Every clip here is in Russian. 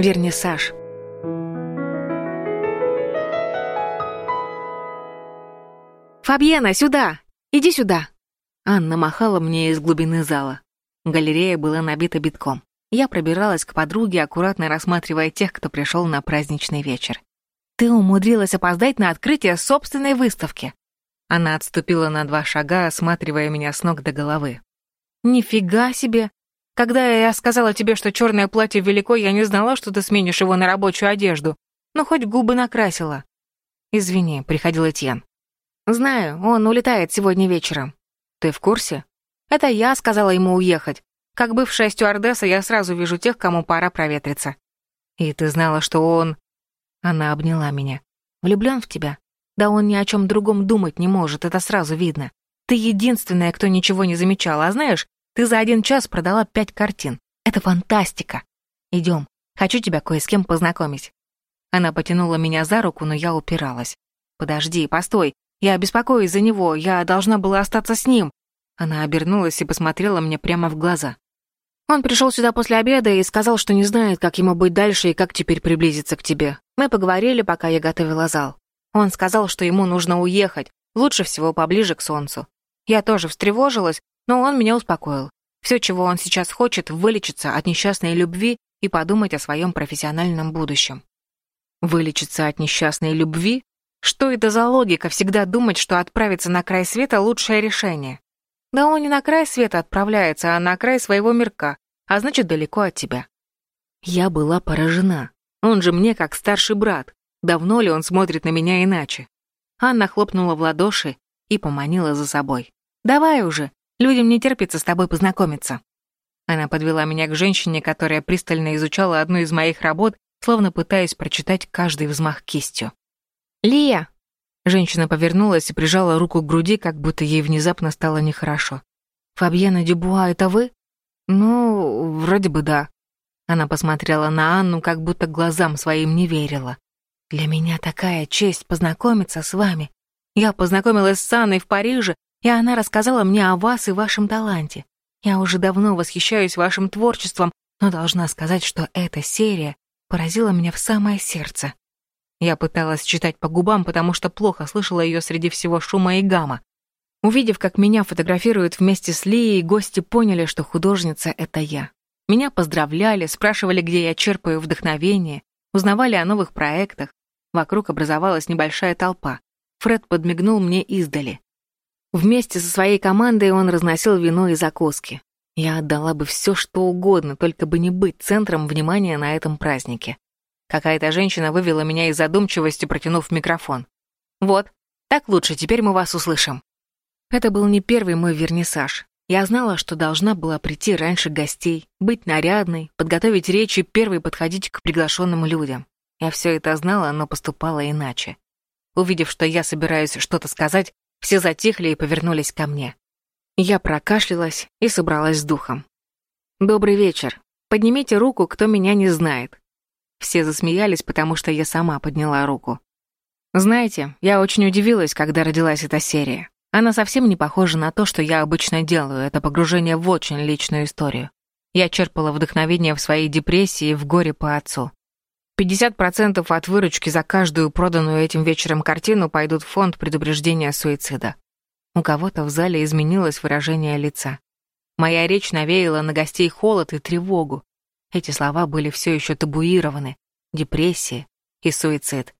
Вернисаж. «Фабьена, сюда! Иди сюда!» Анна махала мне из глубины зала. Галерея была набита битком. Я пробиралась к подруге, аккуратно рассматривая тех, кто пришел на праздничный вечер. «Ты умудрилась опоздать на открытие собственной выставки!» Она отступила на два шага, осматривая меня с ног до головы. «Нифига себе! Когда я сказала тебе, что черное платье велико, я не знала, что ты сменишь его на рабочую одежду. Ну, хоть губы накрасила». «Извини», — приходил Этьен. «Знаю, он улетает сегодня вечером». «Ты в курсе?» «Это я сказала ему уехать. Как бывшая стюардесса, я сразу вижу тех, кому пора проветриться». «И ты знала, что он...» Она обняла меня. «Влюблён в тебя? Да он ни о чем другом думать не может, это сразу видно. Ты единственная, кто ничего не замечала, а знаешь, ты за один час продала пять картин. Это фантастика. Идем, хочу тебя кое с кем познакомить». Она потянула меня за руку, но я упиралась. «Подожди, постой, я беспокоюсь за него, я должна была остаться с ним». Она обернулась и посмотрела мне прямо в глаза. Он пришел сюда после обеда и сказал, что не знает, как ему быть дальше и как теперь приблизиться к тебе. Мы поговорили, пока я готовила зал. Он сказал, что ему нужно уехать, лучше всего поближе к солнцу. Я тоже встревожилась, но он меня успокоил. Все, чего он сейчас хочет, вылечиться от несчастной любви и подумать о своем профессиональном будущем. Вылечиться от несчастной любви? Что это за логика всегда думать, что отправиться на край света — лучшее решение? Да он не на край света отправляется, а на край своего мирка, а значит, далеко от тебя. Я была поражена. Он же мне как старший брат. Давно ли он смотрит на меня иначе? Анна хлопнула в ладоши и поманила за собой. «Давай уже, людям не терпится с тобой познакомиться». Она подвела меня к женщине, которая пристально изучала одну из моих работ, словно пытаясь прочитать каждый взмах кистью. «Лия!» Женщина повернулась и прижала руку к груди, как будто ей внезапно стало нехорошо. «Фабьена Дюбуа, это вы?» «Ну, вроде бы да». Она посмотрела на Анну, как будто глазам своим не верила. Для меня такая честь познакомиться с вами. Я познакомилась с Анной в Париже, и она рассказала мне о вас и вашем таланте. Я уже давно восхищаюсь вашим творчеством, но должна сказать, что эта серия поразила меня в самое сердце. Я пыталась читать по губам, потому что плохо слышала ее среди всего шума и гамма. Увидев, как меня фотографируют вместе с Лией, гости поняли, что художница — это я. Меня поздравляли, спрашивали, где я черпаю вдохновение, узнавали о новых проектах. Вокруг образовалась небольшая толпа. Фред подмигнул мне издали. Вместе со своей командой он разносил вино и закуски. Я отдала бы все, что угодно, только бы не быть центром внимания на этом празднике. Какая-то женщина вывела меня из задумчивости, протянув микрофон. «Вот, так лучше, теперь мы вас услышим». Это был не первый мой вернисаж. Я знала, что должна была прийти раньше гостей, быть нарядной, подготовить речь и первой подходить к приглашенным людям. Я все это знала, но поступала иначе. Увидев, что я собираюсь что-то сказать, все затихли и повернулись ко мне. Я прокашлялась и собралась с духом. «Добрый вечер. Поднимите руку, кто меня не знает». Все засмеялись, потому что я сама подняла руку. Знаете, я очень удивилась, когда родилась эта серия. Она совсем не похожа на то, что я обычно делаю, это погружение в очень личную историю. Я черпала вдохновение в своей депрессии и в горе по отцу. 50% от выручки за каждую проданную этим вечером картину пойдут в фонд предупреждения суицида. У кого-то в зале изменилось выражение лица. Моя речь навеяла на гостей холод и тревогу. Эти слова были все еще табуированы. Депрессия и суицид.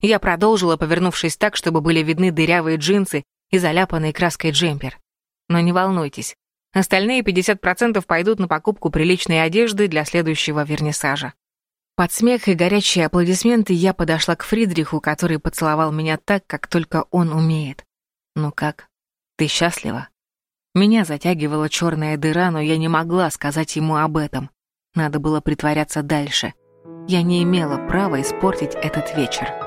Я продолжила, повернувшись так, чтобы были видны дырявые джинсы и заляпанный краской джемпер. Но не волнуйтесь, остальные 50% пойдут на покупку приличной одежды для следующего вернисажа. Под смех и горячие аплодисменты я подошла к Фридриху, который поцеловал меня так, как только он умеет. «Ну как? Ты счастлива?» Меня затягивала черная дыра, но я не могла сказать ему об этом. Надо было притворяться дальше. Я не имела права испортить этот вечер.